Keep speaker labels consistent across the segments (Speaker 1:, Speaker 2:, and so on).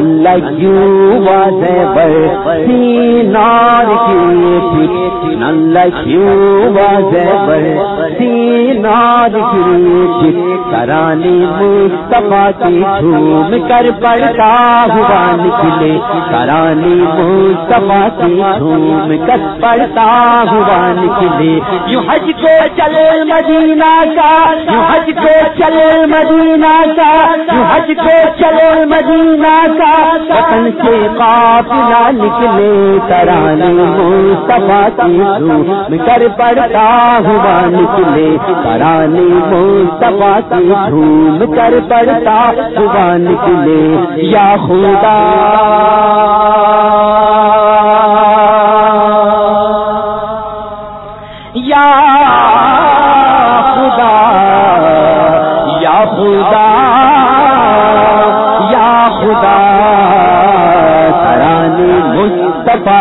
Speaker 1: لگیو نار was ever کرانی مصطفیٰ کی جھوم کر پڑتا ہوا نکلے۔ کرانی مصطفیٰ کی جھوم کر پڑتا ہوا نکلے۔ یوں حج کو چل مدینہ کا، یوں حج کو چل مدینہ کا، یوں حج کو چل مدینہ کا۔ وطن سے قافلہ نکلے کرانی مصطفیٰ کی جھوم کر پڑتا ہوا نکلے کرانی مصطفیٰ کی دھوم کر پڑتا ہوا نکلے۔ یا خدا!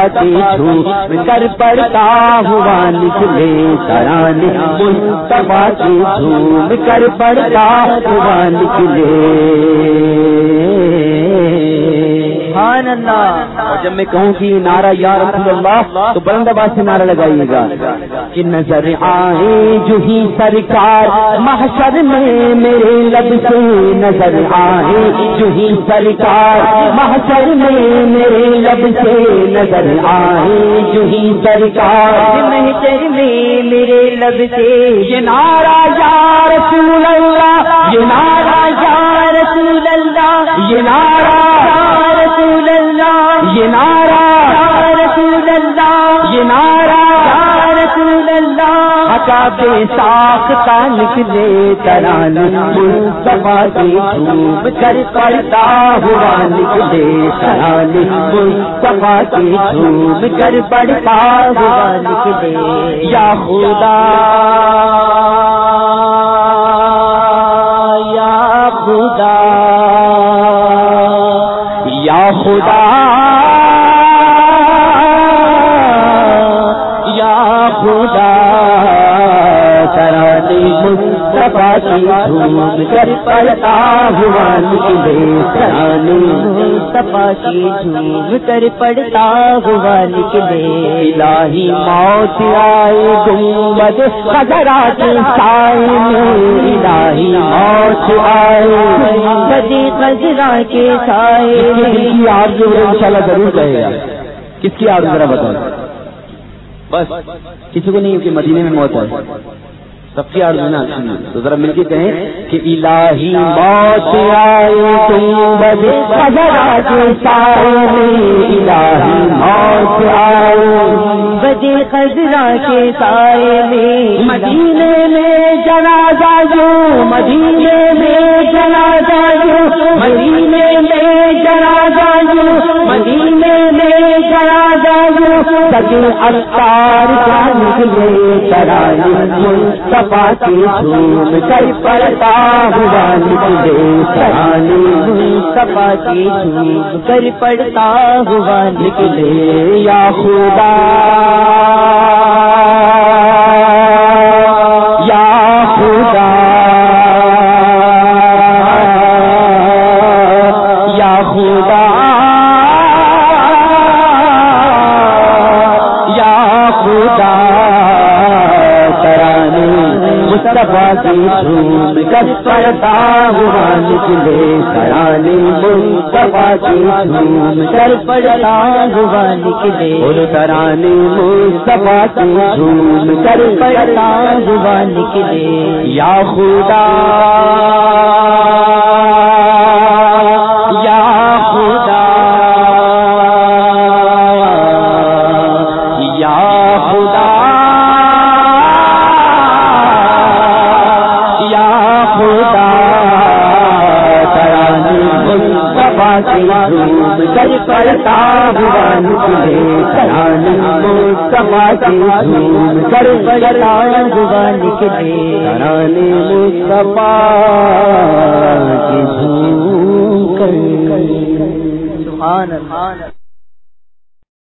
Speaker 1: مصطفیٰ کی کر پڑتا ہوا نکلے ترانی مصطفیٰ کی جھوم کر پڑتا ہوا نکلے۔ سبحان اللہ۔ اور جب میں کہوں کہ نعرہ یا رسول اللہ، تو بلند آباد سے نعرہ لگائیے گا۔ کہ نظر آئے جو ہی سرکار، محشر میں میرے لب سے نظر آئے جو ہی سرکار، محشر میں میرے لب سے نظر آئی جو ہی سرکار محشر میں میرے لب سے یہ نارا یا رسول اللہ، یہ نارا یا بے ساختہ لکھ نکلے تران مصطفیٰ کی جھوم کر پڑتا ہوا لکھ نکلے تران مصطفیٰ کی جھوم کر پڑتا ہوا لکھ نکلے۔ یا خدا یا خدا یا خدا۔ کی جھوم کر پڑتا ہوا نکلے ترانی مصطفیٰ کی جھوم کر پڑتا ہوا نکلے۔ الہی موت آئے گنبد خزرات سائے میں۔ الہی موت آئے گنبد خزرا کے سائے ضرور کہے گا۔ کس کی آرزو ذرا بتاؤ۔ بس۔ کسی کو نہیں کہ مدینے میں موت ہے۔ سب کی آرزو نا تو ذرا مل کے کہیں کہ الہی موت آئے تم بجے خزرات سائے میں الہی موت آئے بجے خزرا کے سائے میں مدینے میں جنازہ جو، مدینے میں جنازہ جو۔ مدینے میں جنازہ جو، مدینے میں جنازہ جو۔ سجن اختار کا نکلے ترانی مصطفیٰ کی کر پڑتا ہوا نکلے ترانی مصطفیٰ کی جھوم کر پڑتا ہوا نکلے یا خدا مصطفیٰ کی دھوم کر پڑتا ہوا نکلے ترانی مصطفیٰ کی کر پڑتا ہوا نکلے۔ اور ترانے مصطفیٰ کی جھوم کر پڑتا ہوا نکلے۔ یا خدا! کر پڑتا ہوا نکلے مصطفیٰ کی کر ہوا نکلے۔ مصطفیٰ کر۔
Speaker 2: سبحان اللہ۔